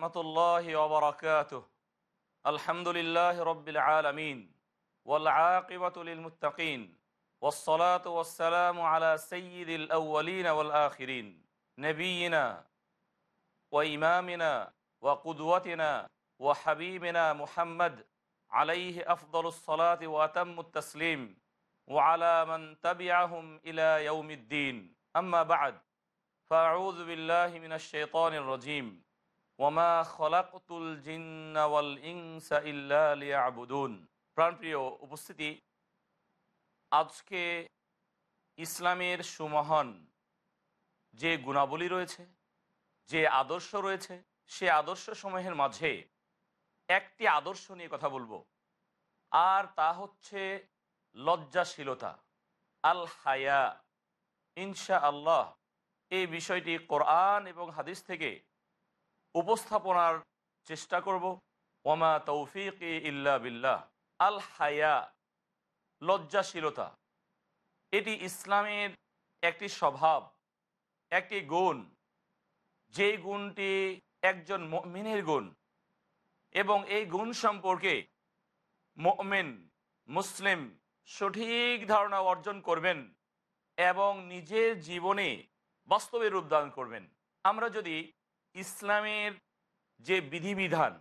ورحمة الله وبركاته. الحمد لله رب العالمين والعاقبة للمتقين والصلاة والسلام على سيد الأولين والآخرين نبينا وإمامنا وقدوتنا وحبيبنا محمد عليه أفضل الصلاة وأتم التسليم وعلى من تبعهم إلى يوم الدين. أما بعد فأعوذ بالله من الشيطان الرجيم. ওমা খলাকুল জিন্নাওয়াল ইংসা ইল্লা আবুদুন প্রাণপ্রিয় উপস্থিতি, আজকে ইসলামের সুমহান যে গুণাবলী রয়েছে, যে আদর্শ রয়েছে, সে আদর্শ সমূহের মাঝে একটি আদর্শ নিয়ে কথা বলব। আর তা হচ্ছে লজ্জাশীলতা আল হায়া ইনশা আল্লাহ এই বিষয়টি কোরআন এবং হাদিস থেকে উপস্থাপনার চেষ্টা করব। ওমা তৌফিক ইল্লা বিল্লাহ। আল হায়া, লজ্জাশীলতা। এটি ইসলামের একটি স্বভাব, একটি গুণ। যে গুণটি একজন মিনের গুণ এবং এই গুণ সম্পর্কে মমেন, মুসলিম সঠিক ধারণা অর্জন করবেন এবং নিজের জীবনে বাস্তবে রূপদান করবেন। আমরা যদি ইসলামের যে বিধিবিধান,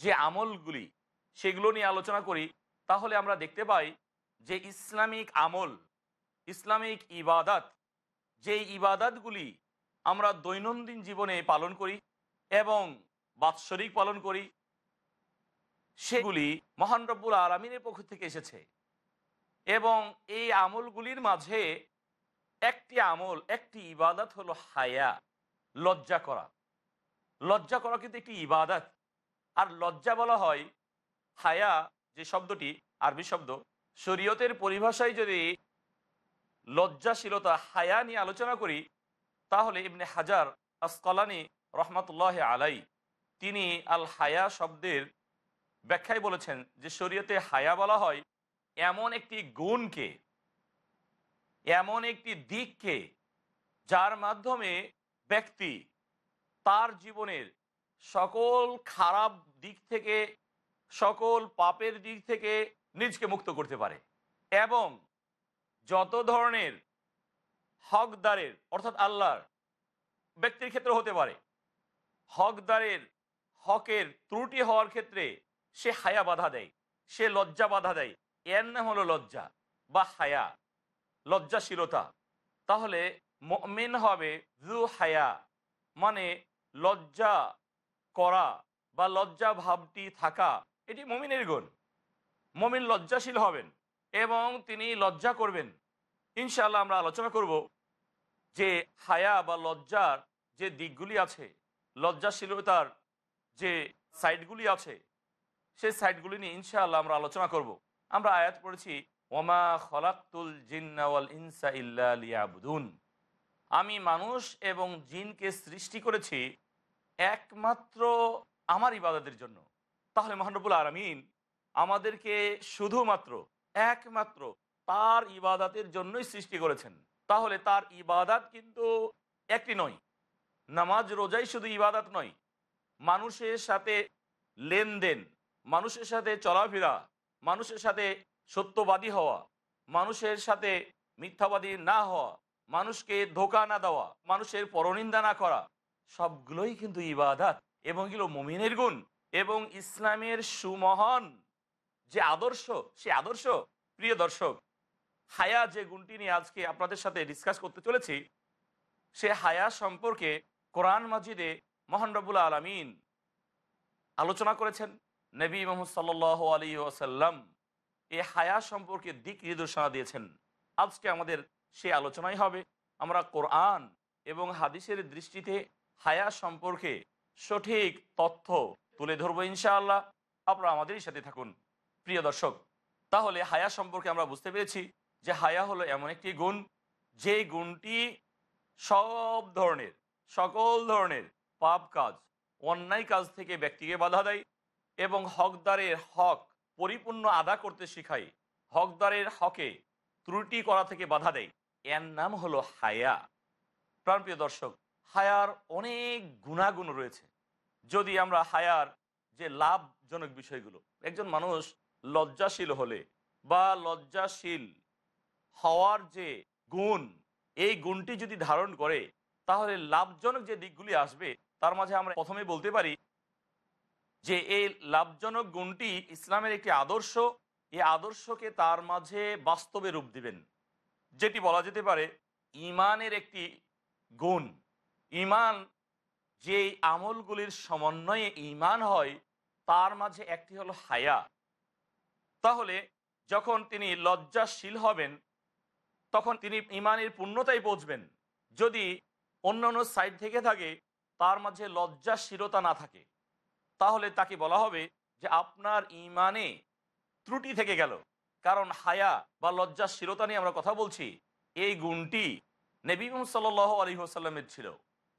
যে আমলগুলি, সেগুলো নিয়ে আলোচনা করি, তাহলে আমরা দেখতে পাই যে ইসলামিক আমল, ইসলামিক ইবাদাত যে ইবাদাতগুলি আমরা দৈনন্দিন জীবনে পালন করি এবং বাৎসরিক পালন করি, সেগুলি মহান রব্বুল আলমিনের পক্ষ থেকে এসেছে এবং এই আমলগুলির মাঝে একটি আমল, একটি ইবাদত হলো হায়া। লজ্জা করা। লজ্জা করা কিন্তু একটি ইবাদত। আর লজ্জা বলা হয় হায়া, যে শব্দটি আরবি শব্দ, শরীয়তের পরিভাষায় যদি লজ্জাশীলতা, হায়া নিয়ে আলোচনা করি, তাহলে ইবনে হাজার আসকলানি রহমতুল্লাহ আলাই, তিনি আল হায়া শব্দের ব্যাখ্যায় বলেছেন যে শরীয়তে হায়া বলা হয় এমন একটি গুণকে, এমন একটি দিককে, যার মাধ্যমে ব্যক্তি তার জীবনের সকল খারাপ দিক থেকে, সকল পাপের দিক থেকে নিজকে মুক্ত করতে পারে এবং যত ধরনের হকদারের, অর্থাৎ আল্লাহর ব্যক্তির ক্ষেত্রে হতে পারে, হকদারের, হকের ত্রুটি হওয়ার ক্ষেত্রে সে হায়া বাধা দেয়, সে লজ্জা বাধা দেয়। এর নাম হলো লজ্জা বা হায়া, লজ্জাশীলতা। তাহলে মেন হবে জু হায়া মানে লজ্জা করা বা লজ্জা ভাবটি থাকা। এটি মমিনের গুণ। মমিন লজ্জাশীল হবেন এবং তিনি লজ্জা করবেন। ইনশাল্লাহ আমরা আলোচনা করব যে হায়া বা লজ্জার যে দিকগুলি আছে, লজ্জাশীলতার যে সাইডগুলি আছে, সেই সাইডগুলি নিয়ে ইনশাআল্লাহ আমরা আলোচনা করব। আমরা আয়াত পড়েছি, ওমা খলাক্তুল জিন্নাওয়াল ইনসা ইল্লা লিয়াবুদুন। আমি মানুষ এবং জিনকে সৃষ্টি করেছি একমাত্র আমার ইবাদতের জন্য। তাহলে মহানবুল আলমিন আমাদেরকে শুধুমাত্র, একমাত্র তার ইবাদাতের জন্যই সৃষ্টি করেছেন। তাহলে তার ইবাদাত কিন্তু একটি নয়। নামাজ রোজাই শুধু ইবাদাত নয়। মানুষের সাথে লেনদেন, মানুষের সাথে চলাফেরা, মানুষের সাথে সত্যবাদী হওয়া, মানুষের সাথে মিথ্যাবাদী না হওয়া মানুষকে ধোকা না দেওয়া, মানুষের পরনিন্দা না করা, সবগুলোই কিন্তু ইবাদাত এবং এগুলো মমিনের গুণ এবং ইসলামের সুমহান যে আদর্শ, সে আদর্শ। প্রিয় দর্শক, হায়া যে গুণটি নিয়ে আজকে আপনাদের সাথে ডিসকাস করতে চলেছি, সে হায়া সম্পর্কে কোরআন মাজিদে মহান রবুল আলমিন আলোচনা করেছেন নবী মোহাম্মদ সাল আলী ওসাল্লাম এই হায়া সম্পর্কে দিক নির্দেশনা দিয়েছেন। আজকে আমাদের সে আলোচনাই হবে। আমরা কোরআন এবং হাদিসের দৃষ্টিতে হায়া সম্পর্কে সঠিক তথ্য তুলে ধরবো ইনশাআল্লাহ। আপনারা আমাদেরই সাথে থাকুন। প্রিয় দর্শক, তাহলে হায়া সম্পর্কে আমরা বুঝতে পেরেছি যে হায়া হলো এমন একটি গুণ, যে গুণটি সব ধরনের, সকল ধরনের পাপ কাজ, অন্যায় কাজ থেকে ব্যক্তিকে বাধা দেয় এবং হকদারের হক পরিপূর্ণ আদা করতে শিখায়। হকদারের হকে ত্রুটি করা থেকে বাধা দেয়। এর নাম হলো হায়া। প্রাণপ্রিয় দর্শক, হায়ার অনেক গুণাগুণ রয়েছে। যদি আমরা হায়ার যে লাভজনক বিষয়গুলো, একজন মানুষ লজ্জাশীল হলে বা লজ্জাশীল হওয়ার যে গুণ, এই গুণটি যদি ধারণ করে, তাহলে লাভজনক যে দিকগুলি আসবে, তার মাঝে আমরা প্রথমে বলতে পারি যে এই লাভজনক গুণটি ইসলামের একটি আদর্শ, এই আদর্শকে তার মাঝে বাস্তবে রূপ দিবেন। যেটি বলা যেতে পারে ইমানের একটি গুণ। ইমান যে আমলগুলির সমন্বয়ে ইমান হয়, তার মাঝে একটি হলো হায়া। তাহলে যখন তিনি লজ্জাশীল হবেন, তখন তিনি ইমানের পূর্ণতায় পৌঁছবেন। যদি অন্য অন্য সাইড থেকে থাকে, তার মাঝে লজ্জাশীলতা না থাকে, তাহলে তাকে বলা হবে যে আপনার ইমানে ত্রুটি থেকে গেল। কারণ হায়া বা লজ্জাশীলতা নিয়ে আমরা কথা বলছি, এই গুণটি নবী সাল আলী হোসাল্লামের ছিল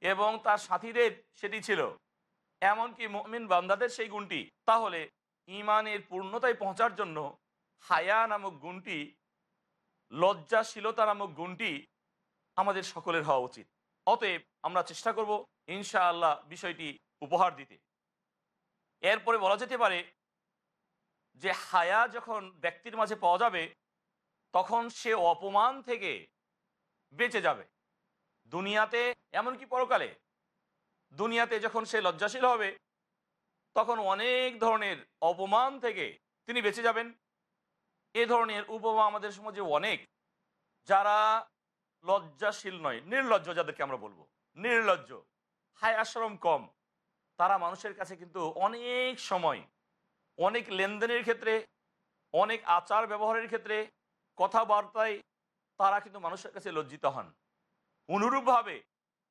এবং তার সাথীদের সেটি ছিল। এমনকি মমিন বান্দাদের সেই গুণটি। তাহলে ইমানের পূর্ণতায় পৌঁছার জন্য হায়া নামক গুণটি, লজ্জাশীলতা নামক গুণটি আমাদের সকলের হওয়া উচিত। অতএব আমরা চেষ্টা করব ইনশাআল্লাহ বিষয়টি উপহার দিতে। এরপরে বলা যেতে পারে যে হায়া যখন ব্যক্তির মাঝে পাওয়া যাবে, তখন সে অপমান থেকে বেঁচে যাবে। দুনিয়াতে, এমনকি পরকালে, দুনিয়াতে যখন সে লজ্জাশীল হবে, তখন অনেক ধরনের অপমান থেকে তিনি বেঁচে যাবেন। এ ধরনের উপমা আমাদের সমাজে অনেক, যারা লজ্জাশীল নয়, নির্লজ্জ যাদেরকে আমরা বলব। নির্লজ্জ, হায় আশ্রম কম, তারা মানুষের কাছে কিন্তু অনেক সময় অনেক লেনদেনের ক্ষেত্রে, অনেক আচার ব্যবহারের ক্ষেত্রে কথাবার্তায় তারা কিন্তু মানুষের কাছে লজ্জিত হন। অনুরূপভাবে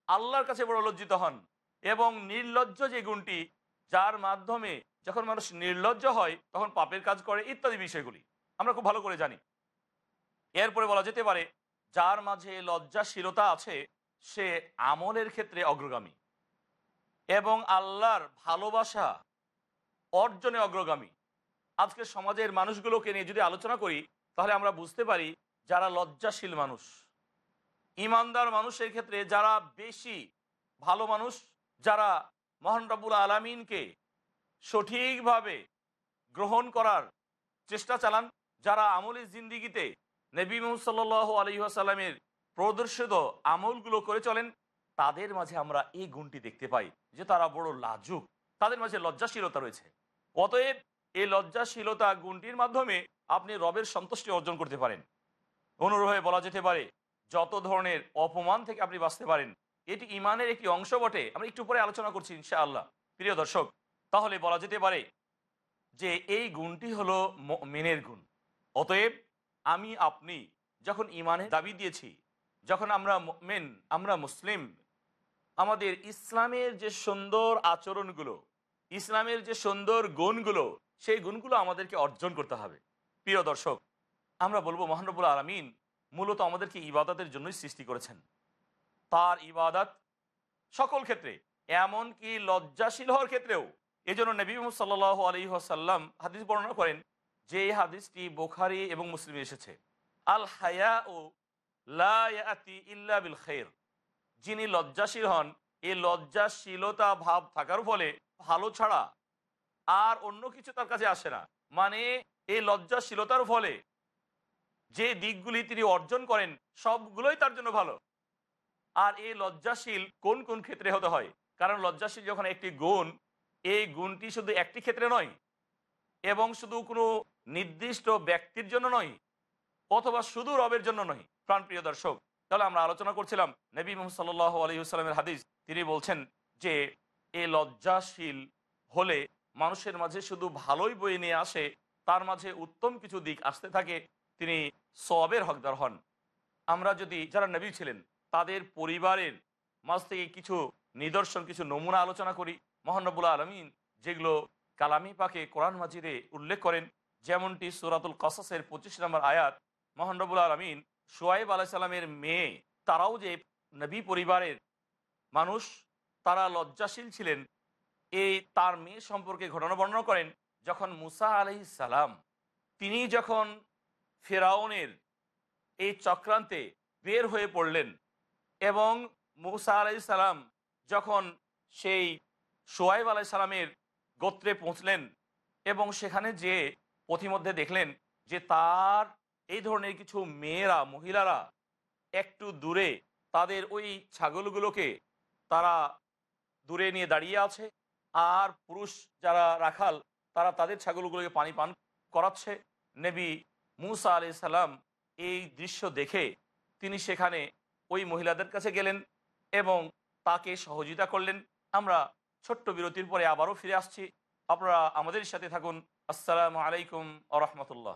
আল্লাহর কাছে বড় লজ্জিত হন এবং নির্লজ্জ যে গুণটি, যার মাধ্যমে যখন মানুষ নির্লজ্জ হয়, তখন পাপের কাজ করে ইত্যাদি বিষয়গুলি। আমরা খুব ভালো করে জানি। এরপরে বলা যেতে পারে, যার মাঝে লজ্জাশীলতা আছে, সে আমলের ক্ষেত্রে অগ্রগামী এবং আল্লাহর ভালোবাসা অর্জনে অগ্রগামী। আজকে সমাজের মানুষগুলোকে নিয়ে যদি আলোচনা করি, তাহলে আমরা বুঝতে পারি যারা লজ্জাশীল মানুষ। ইমানদার মানুষের ক্ষেত্রে যারা বেশি ভালো মানুষ, যারা মহান রব্বুল আলমিনকে সঠিকভাবে গ্রহণ করার চেষ্টা চালান, যারা আমলের জিন্দিগিতে নবী মোহাম্মদ সাল্ল আলহিহাসাল্লামের প্রদর্শিত আমলগুলো করে চলেন, তাদের মাঝে আমরা এই গুণটি দেখতে পাই যে তারা বড় লাজুক। তাদের মাঝে লজ্জাশীলতা রয়েছে। অতএব এই লজ্জাশীলতা গুণটির মাধ্যমে আপনি রবের সন্তুষ্টি অর্জন করতে পারেন। অনুরোহে বলা যেতে পারে, যত ধরনের অপমান থেকে আপনি বাঁচতে পারেন, এটি ইমানের একটি অংশ বটে। আমরা একটু পরে আলোচনা করছি ইনশাআল্লাহ। প্রিয় দর্শক, তাহলে বলা যেতে পারে যে এই গুণটি হলো মেনের গুণ। অতএব আমি, আপনি যখন ইমানের দাবি দিয়েছি, যখন আমরা মেন আমরা মুসলিম, আমাদের ইসলামের যে সুন্দর আচরণগুলো ইসলামের যে সুন্দর গুণগুলো, সেই গুণগুলো আমাদেরকে অর্জন করতে হবে। প্রিয় দর্শক, আমরা বলব মহানবুল আলমিন মূলত আমাদেরকে ইবাদতের জন্যই সৃষ্টি করেছেন। তার ইবাদত সকল ক্ষেত্রে, এমনকি লজ্জাশীল হওয়ার ক্ষেত্রেও। এই জন্য নবী সাল্লাহ আলী আসাল্লাম হাদিস বর্ণনা করেন, যে এই হাদিসটি বোখারি এবং মুসলিমে এসেছে, আল হায়া ও লাতি ইল্লা বিল খের যিনি লজ্জাশীল হন এই লজ্জাশীলতা ভাব থাকার ফলে ভালো ছাড়া আর অন্য কিছু তার কাছে আসে না। মানে এই লজ্জাশীলতার ফলে যে দিকগুলি তিনি অর্জন করেন, সবগুলোই তার জন্য ভালো। আর এই লজ্জাশীল কোন কোন ক্ষেত্রে হতে হয়? কারণ লজ্জাশীল যখন একটি গুণ এই গুণটি শুধু একটি ক্ষেত্রে নয়, এবং শুধু কোনো নির্দিষ্ট ব্যক্তির জন্য নয়, অথবা শুধু রবের জন্য নয়। প্রাণপ্রিয় দর্শক, তাহলে আমরা আলোচনা করছিলাম নবী মোহাম্মদ সাল্লাহ আলহিউসালামের হাদিস তিনি বলছেন যে, এ লজ্জাশীল হলে মানুষের মাঝে শুধু ভালোই বয়ে নিয়ে আসে, তার মাঝে উত্তম কিছু দিক আসতে থাকে, তিনি সবের হকদার হন। আমরা যদি, যারা নবী ছিলেন, তাদের পরিবারের মাঝ থেকে কিছু নিদর্শন, কিছু নমুনা আলোচনা করি মোহানবুল্লাহ আলমিন যেগুলো কালামি পাকে কোরআন মাজিদে উল্লেখ করেন, যেমনটি সুরাতুল কসাসের পঁচিশ নম্বর আয়াত মোহানবুল আলমিন সোয়াইব আলাইসাল্লামের মেয়ে তারাও যে নবী পরিবারের মানুষ তারা লজ্জাশীল ছিলেন। এই তার মেয়ে সম্পর্কে ঘটনা বর্ণনা করেন যখন মুসা আলহি সালাম, তিনি যখন ফেরাউনের এই চক্রান্তে বের হয়ে পড়লেন এবং মুসা আলাই সালাম যখন সেই সোয়াইব আলাই সালামের গোত্রে পৌঁছলেন এবং সেখানে যে পথিমধ্যে দেখলেন যে তার এই ধরনের কিছু মেয়েরা, মহিলারা একটু দূরে তাদের ওই ছাগলগুলোকে তারা দূরে নিয়ে দাঁড়িয়ে আছে আর পুরুষ যারা রাখাল, তারা তাদের ছাগলগুলোকে পানি পান করাচ্ছে। নেবী মুসা আলি সাল্লাম এই দৃশ্য দেখে তিনি সেখানে ওই মহিলাদের কাছে গেলেন এবং তাকে সহযোগিতা করলেন। আমরা ছোট্ট বিরতির পরে আবারও ফিরে আসছি। আপনারা আমাদের সাথে থাকুন। আসসালামু আলাইকুম আ রহমতুল্লাহ।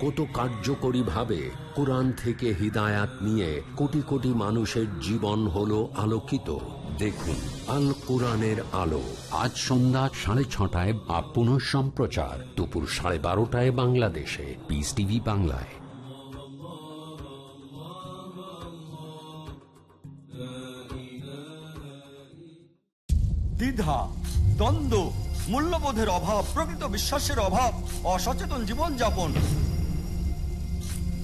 কত কার্যকরীভাবে কোরআন থেকে হিদায়াত নিয়ে কোটি কোটি মানুষের জীবন হলো আলোকিত। দেখুন, আল কোরআনের আলো। আজ সন্ধ্যা সাড়ে ছটায় বা পুনঃ সম্প্রচার। দুপুর সাড়ে বারোটায় বাংলাদেশে। পিস টিভি বাংলায়। দ্বিধা, দ্বন্দ্ব, মূল্যবোধের অভাব, প্রকৃত বিশ্বাসের অভাব, অসচেতন জীবনযাপন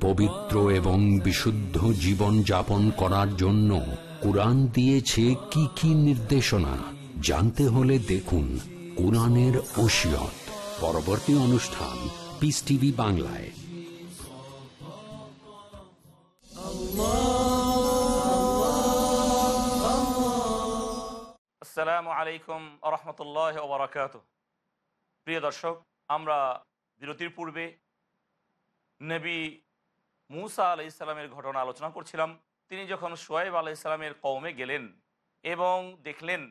পবিত্র এবং বিশুদ্ধ জীবন যাপন করার জন্য কোরআন দিয়েছে কি কি নির্দেশনা? জানতে হলে দেখুন কোরআনের ওসিয়ত। পরবর্তী অনুষ্ঠান পিস টিভি বাংলায়। আসসালামু আলাইকুম রহমতুল্লাহ ওবরাকাত প্রিয় দর্শক আমরা বিরতির পূর্বে নবী মুসা আলাই ইসলামের ঘটনা আলোচনা করছিলাম। তিনি যখন সোয়েব আলাই ইসলামের কৌমে গেলেন এবং দেখলেন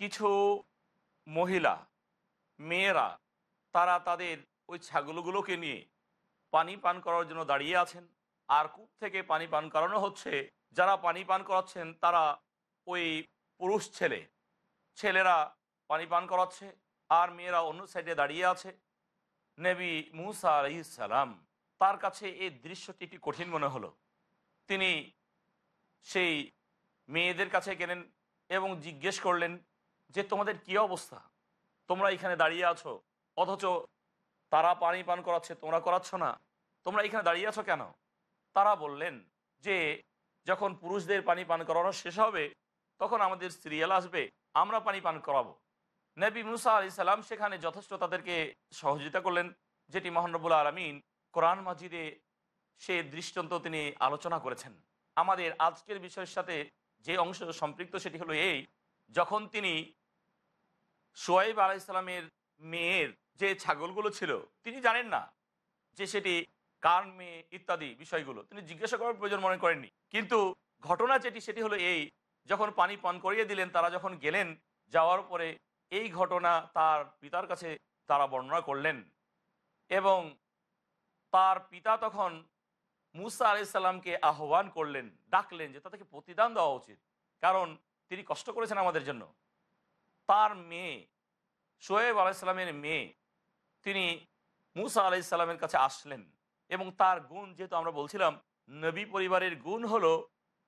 কিছু মহিলা, মেয়েরা তারা তাদের ওই ছাগলগুলোকে নিয়ে পানি পান করার জন্য দাঁড়িয়ে আছেন। আর কূপ থেকে পানি পান করানো হচ্ছে, যারা পানি পান করাচ্ছেন তারা ওই পুরুষ ছেলে, ছেলেরা পানি পান করাচ্ছে আর মেয়েরা অন্য সাইডে দাঁড়িয়ে আছে। নবী মুসা সালাম তার কাছে এই দৃশ্যটি একটি কঠিন মনে হলো। তিনি সেই মেয়েদের কাছে গেলেন এবং জিজ্ঞেস করলেন যে, তোমাদের কি অবস্থা? তোমরা এখানে দাঁড়িয়ে আছো, অথচ তারা পানি পান করাচ্ছে, তোমরা করাচ্ছ না। তোমরা এখানে দাঁড়িয়ে আছো কেন? তারা বললেন যে, যখন পুরুষদের পানি পান করানো শেষ হবে, তখন আমাদের সিরিয়াল আসবে, আমরা পানি পান করাবো। নবী মুসা আলি সাল্লাম সেখানে যথেষ্ট তাদেরকে সহযোগিতা করলেন, যেটি মহানবুল আলমিন কোরআন মাজিদে সে দৃষ্টান্ত তিনি আলোচনা করেছেন। আমাদের আজকের বিষয়ের সাথে যে অংশ সম্পৃক্ত সেটি হলো এই, যখন তিনি সোয়াইব আলাইসাল্লামের মেয়ের যে ছাগলগুলো ছিল, তিনি জানেন না যে সেটি কার মেয়ে ইত্যাদি বিষয়গুলো। তিনি জিজ্ঞাসা করার প্রয়োজন মনে করেননি। কিন্তু ঘটনা যেটি সেটি হলো এই, যখন পানি পান করিয়ে দিলেন, তারা যখন গেলেন, যাওয়ার পরে এই ঘটনা তার পিতার কাছে তারা বর্ণনা করলেন এবং তার পিতা তখন মুসা আলাইসাল্লামকে আহ্বান করলেন, ডাকলেন যে তাদেরকে প্রতিদান দেওয়া উচিত, কারণ তিনি কষ্ট করেছেন আমাদের জন্য। তার মেয়ে, শোয়েব আলাইসাল্লামের মেয়ে, তিনি মুসা আলাইসাল্লামের কাছে আসলেন এবং তার গুণ যেহেতু আমরা বলছিলাম, নবী পরিবারের গুণ হলো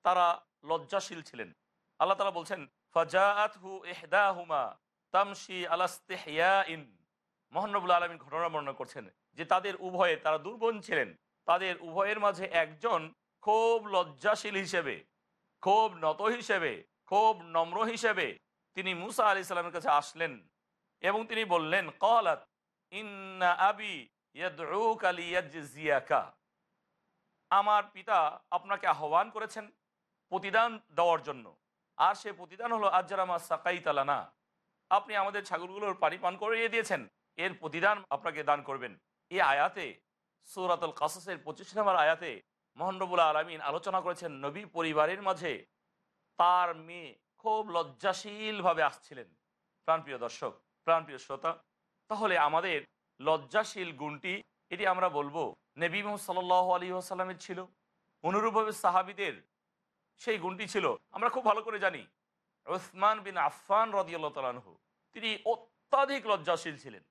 তারা লজ্জাশীল ছিলেন। আল্লাহ তালা বলছেন ফজাআত হু এহদাহুমা তামশি আলাস্তেহিয়া ইন মোহানবুল আলমিন ঘটনা বর্ণনা করছেন যে তাদের উভয়ে তারা দুর্বল ছিলেন। তাদের উভয়ের মাঝে একজন খুব লজ্জাশীল হিসেবে, খুব নত হিসেবে, খুব নম্র হিসেবে তিনি মুসা আলি সাল্লামের কাছে আসলেন এবং তিনি বললেন, কলাত ইন্না আবি জিয়াকা আমার পিতা আপনাকে আহ্বান করেছেন প্রতিদান দেওয়ার জন্য। আর সে প্রতিদান হলো, আজ্জারামা সাকাই তালানা আপনি আমাদের ছাগলগুলোর পানি পান করিয়ে দিয়েছেন। এর প্রতিদান আপনাকে দান করবেন। এই আয়াতে, সৌরাতুল কাসাসের পঁচিশ নম্বর আয়াতে মোহানবুল আলমিন আলোচনা করেছেন নবী পরিবারের মাঝে। তার মেয়ে খুব লজ্জাশীলভাবে আসছিলেন। প্রাণপ্রিয় দর্শক, প্রাণপ্রিয় শ্রোতা, তাহলে আমাদের লজ্জাশীল গুণটি এটি আমরা বলব, নবী মোহাম্মদ সাল আলী আসাল্লামের ছিল। অনুরূপভাবে সাহাবিদের সেই গুণটি ছিল। আমরা খুব ভালো করে জানি। ওসমান বিন আফফান রদিয়াল্লাহ তালানহু তিনি অত্যাধিক লজ্জাশীল ছিলেন।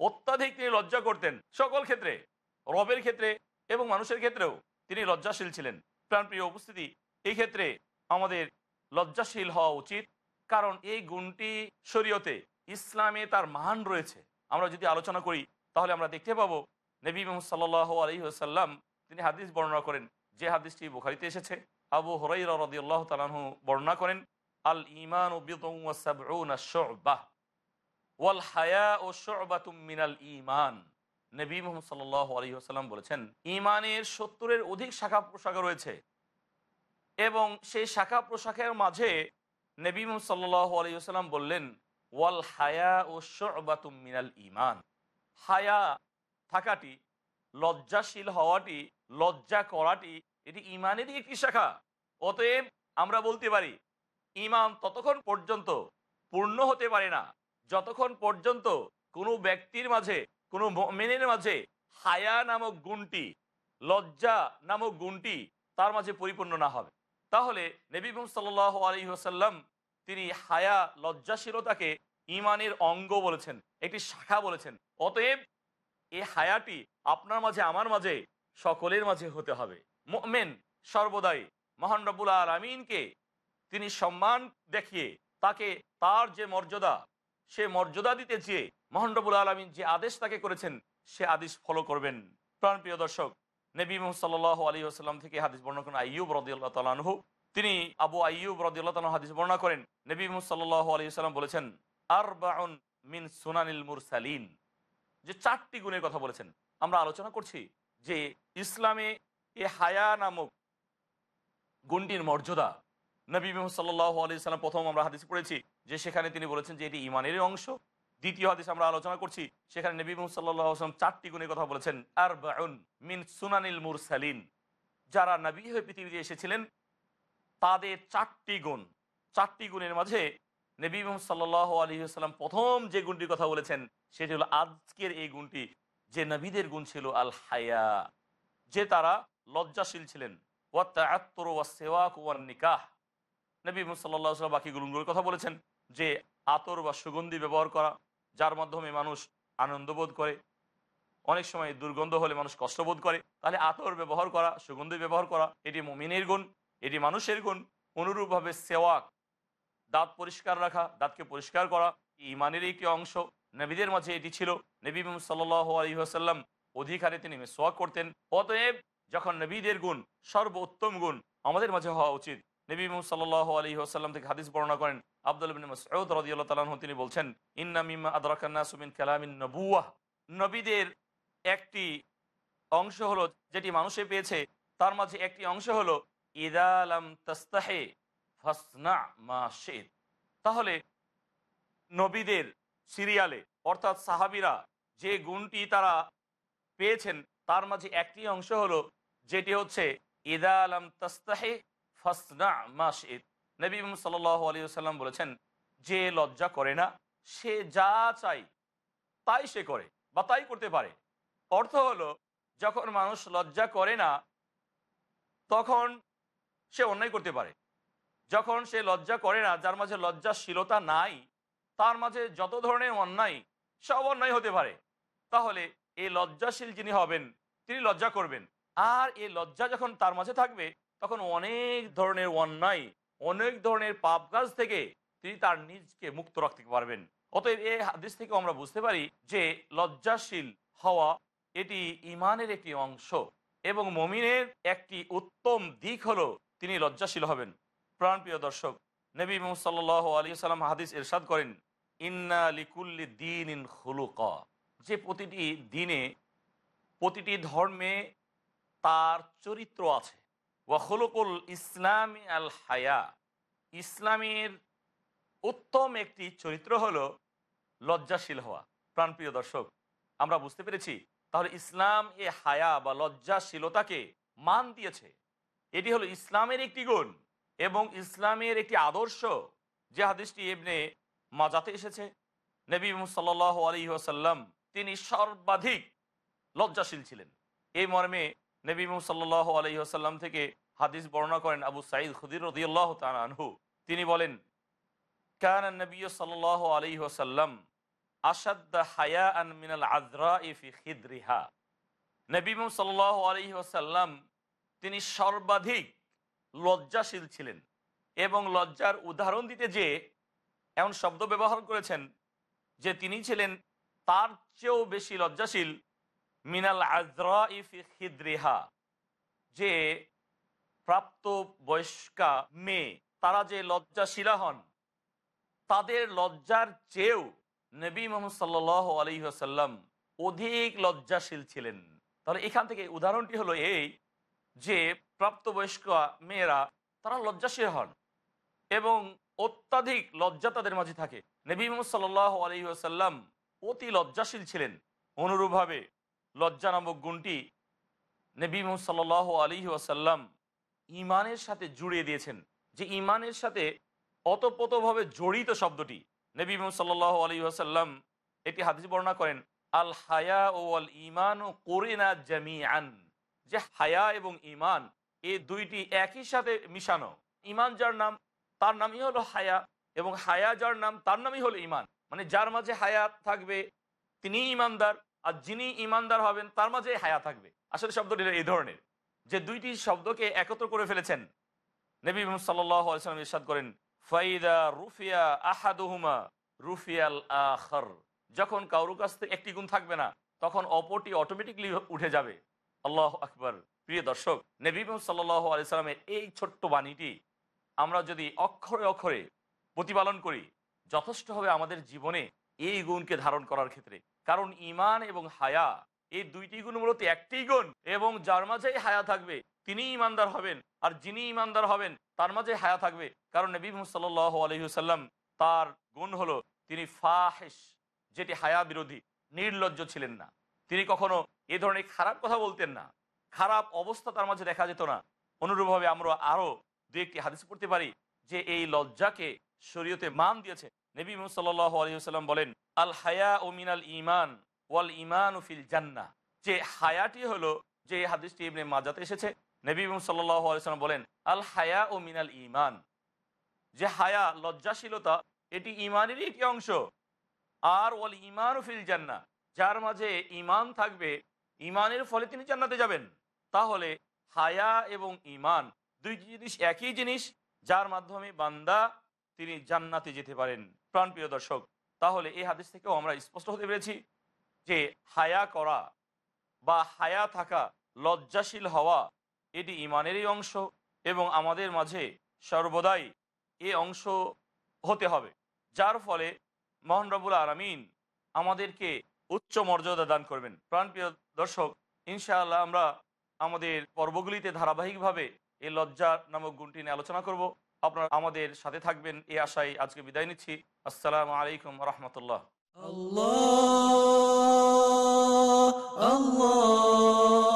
অত্যাধিক তিনি লজ্জা করতেন সকল ক্ষেত্রে, রবের ক্ষেত্রে এবং মানুষের ক্ষেত্রেও তিনি লজ্জাশীল ছিলেন। প্রাণপ্রিয় উপস্থিতি এই ক্ষেত্রে আমাদের লজ্জাশীল হওয়া উচিত, কারণ এই গুণটি শরীয়তে ইসলামে তার মান রয়েছে। আমরা যদি আলোচনা করি, তাহলে আমরা দেখতে পাবো নবী মোহাম্মদ সাল্লাহ আলহিহাসাল্লাম তিনি হাদিস বর্ণনা করেন। যে হাদিসটি বুখারিতে এসেছে, আবু হরাই রদিয়াল্লাহ তালাহু বর্ণনা করেন আল ইমান ও বিবাহ ওয়াল হায়া ও শোবাতুম মিনাল ইমান নবী মোহাম্মদ সাল্লাহ বলেছেন ইমানের সত্তরের অধিক শাখা প্রশাখা রয়েছে এবং সেই শাখা প্রশাখের মাঝে নবী মোহাম্মদ সাল্লাহ আলহিহাসাল্লাম বললেন, ওয়াল হায়া ও শোবাতুম মিনাল ইমান হায়া থাকাটি, লজ্জাশীল হওয়াটি, লজ্জা করাটি, এটি ইমানেরই একটি শাখা। অতএব আমরা বলতে পারি ইমান ততক্ষণ পর্যন্ত পূর্ণ হতে পারে না। যতক্ষণ পর্যন্ত কোনো ব্যক্তির মাঝে, কোনো মেনের মাঝে হায়া নামক গুণটি, লজ্জা নামক গুণটি তার মাঝে পরিপূর্ণ না হবে। তাহলে নবী সাল আলী আসাল্লাম তিনি হায়া, লজ্জাশীলতাকে ইমানের অঙ্গ বলেছেন, একটি শাখা বলেছেন। অতএব এই হায়াটি আপনার মাঝে, আমার মাঝে, সকলের মাঝে হতে হবে। মেন সর্বদাই মহান রবুল আলমিনকে তিনি সম্মান দেখিয়ে তাকে তার যে মর্যাদা, সে মর্যাদা দিতে চেয়ে মহান রবুল আলমিন যে আদেশ তাকে করেছেন, সে আদেশ ফলো করবেন। প্রাণ প্রিয় দর্শক, নবী মোহাম্মদ সাল্লাহ আলী আসাল্লাম থেকে হাদিস বর্ণনা করেন আইয়ুব রদিউল্লাহ তালানহু তিনি আবু আইয়ুব রদিউল্লাহ তালাহ হাদিস বর্ণনা করেন, নবী মোহাম্মদ সাল্লাহ আলী সাল্লাম বলেছেন আর বাউন মিন সুনানিল মুরসালিন। যে চারটি গুণের কথা বলেছেন। আমরা আলোচনা করছি যে ইসলামে এ হায়া নামক গুণটির মর্যাদা নবী সাল্লাহ আলি সাল্লাম প্রথম আমরা হাদিস পড়েছি যে সেখানে তিনি বলেছেন যে এটি ইমানেরই অংশ। দ্বিতীয় হাদিস আমরা আলোচনা করছি, সেখানে নবী সাল্লাহ আসলাম চারটি গুণের কথা বলেছেন আর মিন সুনানিল মুরসালিন। যারা নবী হয়ে পৃথিবীতে এসেছিলেন, তাদের চারটি গুণ, চারটি গুণের মাঝে নবী সাল্লাহ আলী সাল্লাম প্রথম যে গুণটির কথা বলেছেন, সেটি হলো আজকের এই গুণটি, যে নবীদের গুণ ছিল আল হায়া, যে তারা লজ্জাশীল ছিলেন। ওয়াত্তাআত্তর ওয়া সেওয়াক ওয়ান নিকাহ। নবী সাল্লাহ সাল্লাম বাকি গুণগুলোর কথা বলেছেন যে আতর বা সুগন্ধি ব্যবহার করা, যার মাধ্যমে মানুষ আনন্দ বোধ করে। অনেক সময় দুর্গন্ধ হলে মানুষ কষ্ট বোধ করে। তাহলে আতর ব্যবহার করা, সুগন্ধি ব্যবহার করা, এটি মমিনের গুণ, এটি মানুষের গুণ। অনুরূপভাবে সেওয়াক, দাঁত পরিষ্কার রাখা, দাঁতকে পরিষ্কার করা, ইমানের একটি অংশ। নবীদের মাঝে এটি ছিল। নবী সাল্লাহ আলহিহাসাল্লাম অধিকারে তিনি মেসোয়াক করতেন। অতএব যখন নবীদের গুণ সর্বোত্তম গুণ, আমাদের মাঝে হওয়া উচিত নবী সাল্লাহ আলী আসাল্লাম থেকে হাদিস বর্ণনা করেন। আব্দুল বিন মাসউদ রাদিয়াল্লাহু তাআলা তিনি বলছেন, ইন্না মিম্মা আদরাকান কালামিন নবুওয়াহ। নবীদের একটি অংশ হলো যেটি মানুষে পেয়েছে, তার মাঝে একটি অংশ হলো ইদালাম তাস্তাহে ফাসনা মা শেদ তাহলে নবীদের সিরিয়ালে, অর্থাৎ সাহাবিরা যে গুণটি তারা পেয়েছেন, তার মাঝে একটি অংশ হলো, যেটি হচ্ছে, ইদা আলম তাস্তাহে ফাসনা মা শেদ নবী সাল আলী সাল্লাম বলেছেন, যে লজ্জা করে না, সে যা চাই তাই সে করে বা তাই করতে পারে। অর্থ হলো, যখন মানুষ লজ্জা করে না, তখন সে অন্যায় করতে পারে। যখন সে লজ্জা করে না, যার মাঝে লজ্জাশীলতা নাই, তার মাঝে যত ধরনের অন্যায়, সব অন্যায় হতে পারে। তাহলে এই লজ্জাশীল যিনি হবেন, তিনি লজ্জা করবেন। আর এই লজ্জা যখন তার মাঝে থাকবে তখন অনেক ধরনের অন্যায়, অনেক ধরনের পাপ কাজ থেকে তিনি তার নিজকে মুক্ত রাখতে পারবেন। অতএব এই হাদিস থেকে আমরা বুঝতে পারি যে লজ্জাশীল হওয়া এটি ইমানের একটি অংশ এবং মমিনের একটি উত্তম দিক হলো তিনি লজ্জাশীল হবেন। প্রাণপ্রিয় দর্শক, নবী মোহাম্মদ আলী সাল্লাম হাদিস এরশাদ করেন, ইন্না লিকুল্লি দিন ইন হুলুকা যে প্রতিটি দিনে প্রতিটি ধর্মে তার চরিত্র আছে। ওয়াহুলুকুল ইসলামী আল হায়া। ইসলামের উত্তম একটি চরিত্র হলো লজ্জাশীল হওয়া। প্রাণপ্রিয় দর্শক, আমরা বুঝতে পেরেছি তাহলে ইসলাম এ হায়া বা লজ্জাশীলতাকে মান দিয়েছে। এটি হলো ইসলামের একটি গুণ এবং ইসলামের একটি আদর্শ যে হাদিসটি এমনি মাজাতে এসেছে। নবী সাল আলী আসাল্লাম তিনি সর্বাধিক লজ্জাশীল ছিলেন। এই মর্মে নবী সাল্লাহ আলী আসাল্লাম থেকে হাদিস বর্ণনা করেন আবু সাইদ খুদির রদিয়াল্লাহ আনহু। তিনি বলেন, কান নবী সাল্লাহ আলী আসাল্লাম আসাদ হায়া আন মিনাল আজরা ইফি খিদ্রিহা। নবী সাল্লাহ আলী আসাল্লাম তিনি সর্বাধিক লজ্জাশীল ছিলেন এবং লজ্জার উদাহরণ দিতে যে এমন শব্দ ব্যবহার করেছেন যে তিনি ছিলেন তার চেয়েও বেশি লজ্জাশীল মিনাল আজরা ইফি খিদ্রিহা। যে প্রাপ্ত বয়স্কা মেয়ে, তারা যে লজ্জাশীলা হন, তাদের লজ্জার চেয়েও নবী মোহাম্মদ সাল্লাহ আলী আসাল্লাম অধিক লজ্জাশীল ছিলেন। তাহলে এখান থেকে উদাহরণটি হলো এই যে প্রাপ্তবয়স্ক মেয়েরা, তারা লজ্জাশীল হন এবং অত্যাধিক লজ্জা তাদের মাঝে থাকে। নবী মোহাম্মদ সাল্লাহ আলী অতি লজ্জাশীল ছিলেন অনুরূপভাবে। লজ্জা নামক গুণটি নবী মোহাম্মদ আলী ওয়াসাল্লাম ইমানের সাথে জুড়িয়ে দিয়েছেন। যে ইমানের সাথে অতপ্রতভাবে জড়িত শব্দটি নবী মোহাম্মদ আলী আসাল্লাম এটি হাদিস বর্ণনা করেন, আল হায়া ও আল ইমান ও কোরিনা জামি আন যে হায়া এবং ইমান এই দুইটি একই সাথে মিশানো। ইমান যার নাম, তার নামই হলো হায়া এবং হায়া যার নাম, তার নামই হলো ইমান মানে যার মাঝে হায়া থাকবে তিনি ইমানদার আর যিনি ইমানদার হবেন, তার মাঝে হায়া থাকবে। আসলে শব্দটি এই ধরনের। যে দুইটি শব্দকে একত্র করে ফেলেছেন, নবী সাল্লাম ইরশাদ করেন, ফাইদা রুফিয়া আহাদুহুমা রুফিয়াল আখর। যখন কারও কাছ থেকে একটি গুণ থাকবে না, তখন অপরটি অটোমেটিকলি উঠে যাবে। আল্লাহ আকবর। প্রিয় দর্শক, নবী সাল্লাহ আলিয়াল্লামের এই ছোট্ট বাণীটি আমরা যদি অক্ষরে অক্ষরে প্রতিপালন করি, যথেষ্ট হবে আমাদের জীবনে এই গুণকে ধারণ করার ক্ষেত্রে। কারণ ইমান এবং হায়া, এই দুইটি গুণ মূলত একটি গুণ এবং যার মাঝেই হায়া থাকবে তিনি ইমানদার হবেন আর যিনি ইমানদার হবেন তার মাঝে হায়া থাকবে। কারণ নবী সাল আলহিহাল্লাম তার গুণ হলো তিনি ফাহেস যেটি হায়া বিরোধী, নির্লজ্জ ছিলেন না। তিনি কখনো এ ধরনের খারাপ কথা বলতেন না। খারাপ অবস্থা তার মাঝে দেখা যেত না। অনুরূপভাবে আমরা আরও দু একটি হাদিস পড়তে পারি যে এই লজ্জাকে শরীয়তে মান দিয়েছে। নবী সাল্লাহ আলহিহাল্লাম বলেন, আল হায়া ও মিনাল ইমান ওয়াল ইমান ফিল জান্না যে হায়াটি হলো, যে হাদিসটি ইবনে মাজাতে এসেছে, নবী সাল্লাহ আলাইসাল্লাম বলেন, আল হায়া ও মিনাল ইমান যে হায়া, লজ্জাশীলতা, এটি ইমানেরই একটি অংশ। আর ওয়াল ইমান ফিল জান্না যার মাঝে ইমান থাকবে ইমানের ফলে তিনি জান্নাতে যাবেন। তাহলে হায়া এবং ইমান দুই জিনিস একই জিনিস, যার মাধ্যমে বান্দা তিনি জান্নাতে যেতে পারেন। প্রাণপ্রিয় দর্শক, তাহলে এই হাদিস থেকেও আমরা স্পষ্ট হতে পেরেছি যে হায়া করা বা হায়া থাকা, লজ্জাশীল হওয়া এটি ইমানেরই অংশ এবং আমাদের মাঝে সর্বদাই এ অংশ হতে হবে, যার ফলে মোহন রবুল আলমিন আমাদেরকে উচ্চ মর্যাদা দান করবেন। প্রাণপ্রিয় দর্শক, ইনশাআল্লাহ আমরা আমাদের পর্বগুলিতে ধারাবাহিকভাবে এই লজ্জা নামক গুণটি নিয়ে আলোচনা করব। আপনারা আমাদের সাথে থাকবেন এ আশায় আজকে বিদায় নিচ্ছি। আসসালামু আলাইকুম রহমতুল্লাহ। আল্লাহ Allah,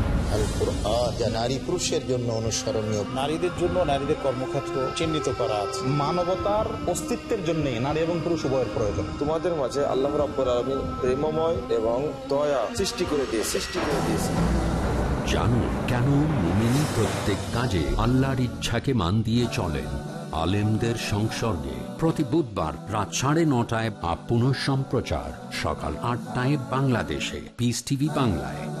Al Quran যা নারী পুরুষের জন্য অনুসরণীয়। নারীদের জন্য নারীদের কর্মক্ষেত্র চিহ্নিত করা আছে। মানবতার অস্তিত্বের জন্য নারী এবং পুরুষ উভয়ের প্রয়োজন। তোমাদের মাঝে আল্লাহ রাব্বুল আলামিন প্রেমময় এবং দয়া সৃষ্টি করে দিয়ে সৃষ্টি করে দিয়েছে। জানুন কেন মুমিন প্রত্যেক কাজে আল্লাহর ইচ্ছাকে মান দিয়ে চলেন? আলেমদের সংসর্গে। প্রতি বুধবার রাত সাড়ে নটায় বা পুনঃ সম্প্রচার সকাল আটটায় বাংলাদেশে। পিস টিভি বাংলায়।